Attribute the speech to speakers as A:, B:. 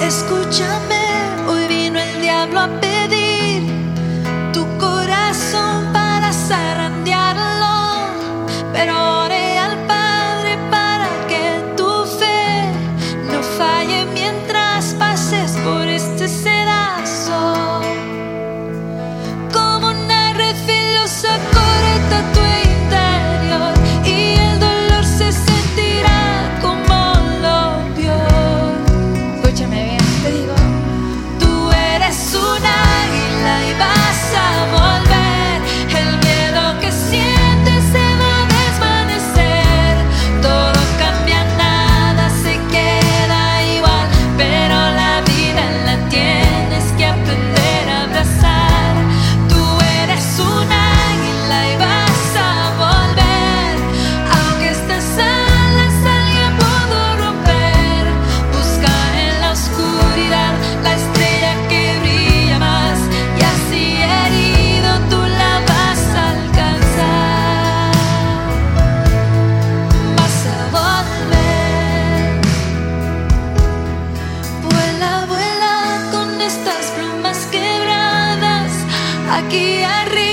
A: Escúchame, aquí arriba.